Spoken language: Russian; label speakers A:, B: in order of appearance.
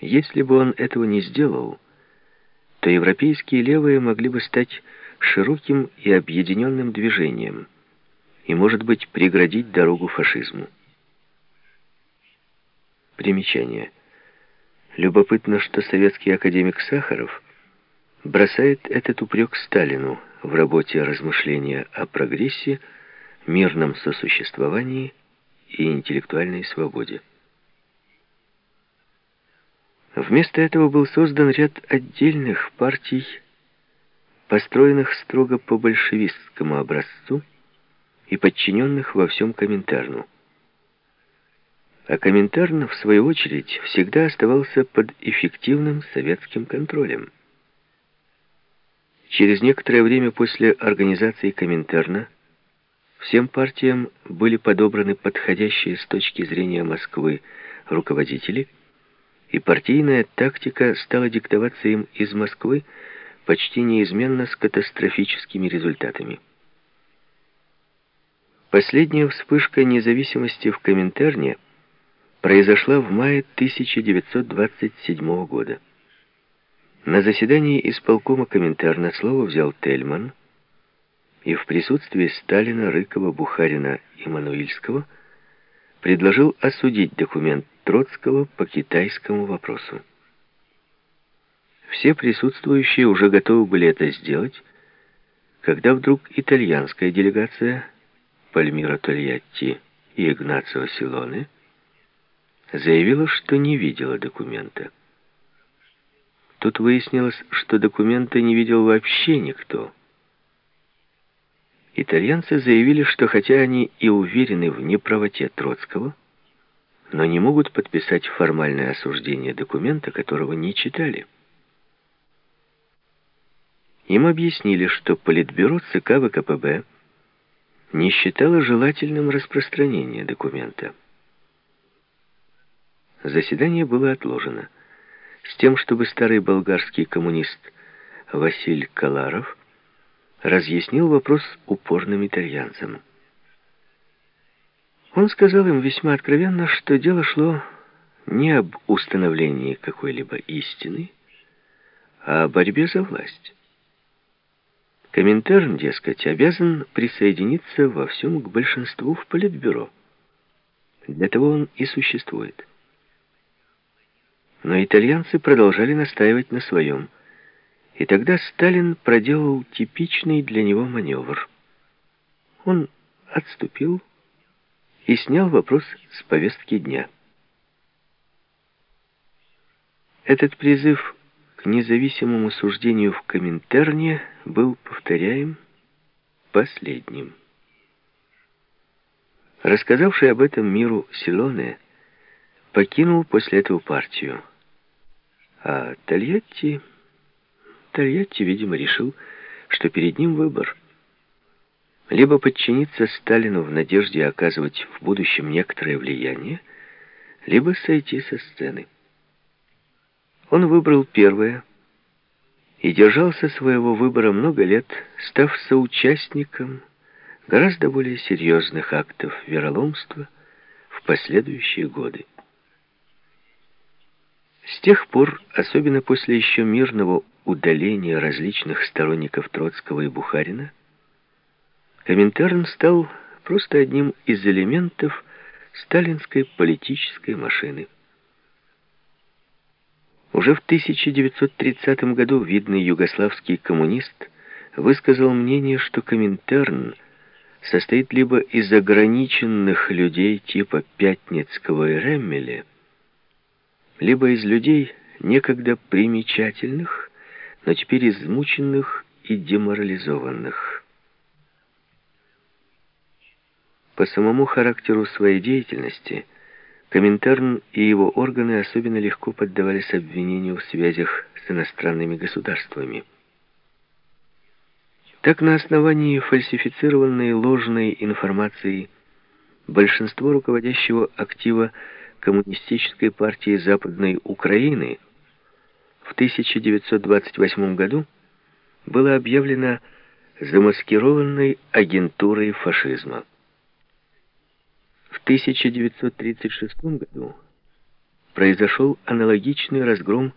A: Если бы он этого не сделал, то европейские левые могли бы стать широким и объединенным движением и, может быть, преградить дорогу фашизму. Примечание. Любопытно, что советский академик Сахаров бросает этот упрек Сталину в работе размышления о прогрессе, мирном сосуществовании и интеллектуальной свободе. Вместо этого был создан ряд отдельных партий, построенных строго по большевистскому образцу и подчиненных во всем Коминтерну. А Коминтерн, в свою очередь, всегда оставался под эффективным советским контролем. Через некоторое время после организации Коминтерна всем партиям были подобраны подходящие с точки зрения Москвы руководители – и партийная тактика стала диктоваться им из Москвы почти неизменно с катастрофическими результатами. Последняя вспышка независимости в Коминтерне произошла в мае 1927 года. На заседании исполкома Коминтерна слово взял Тельман, и в присутствии Сталина, Рыкова, Бухарина и Мануильского предложил осудить документ Троцкого по китайскому вопросу. Все присутствующие уже готовы были это сделать, когда вдруг итальянская делегация Пальмира Тольятти и Игнацио Силоне заявила, что не видела документа. Тут выяснилось, что документа не видел вообще никто. Итальянцы заявили, что хотя они и уверены в неправоте Троцкого, но не могут подписать формальное осуждение документа, которого не читали. Им объяснили, что Политбюро ЦК ВКПБ не считало желательным распространение документа. Заседание было отложено с тем, чтобы старый болгарский коммунист Василь Каларов разъяснил вопрос упорным итальянцам. Он сказал им весьма откровенно, что дело шло не об установлении какой-либо истины, а о борьбе за власть. Коминтерн, дескать, обязан присоединиться во всем к большинству в Политбюро. Для того он и существует. Но итальянцы продолжали настаивать на своем. И тогда Сталин проделал типичный для него маневр. Он отступил, и снял вопрос с повестки дня. Этот призыв к независимому суждению в Коминтерне был, повторяем, последним. Рассказавший об этом миру Силоне покинул после этого партию. А Тольятти... Тольятти, видимо, решил, что перед ним выбор — либо подчиниться Сталину в надежде оказывать в будущем некоторое влияние, либо сойти со сцены. Он выбрал первое и держался своего выбора много лет, став соучастником гораздо более серьезных актов вероломства в последующие годы. С тех пор, особенно после еще мирного удаления различных сторонников Троцкого и Бухарина, Коминтерн стал просто одним из элементов сталинской политической машины. Уже в 1930 году видный югославский коммунист высказал мнение, что Коминтерн состоит либо из ограниченных людей типа Пятницкого и Реммеля, либо из людей, некогда примечательных, но теперь измученных и деморализованных. По самому характеру своей деятельности Коминтерн и его органы особенно легко поддавались обвинению в связях с иностранными государствами. Так, на основании фальсифицированной ложной информации большинство руководящего актива Коммунистической партии Западной Украины в 1928 году было объявлено замаскированной агентурой фашизма. В 1936 году произошел аналогичный разгром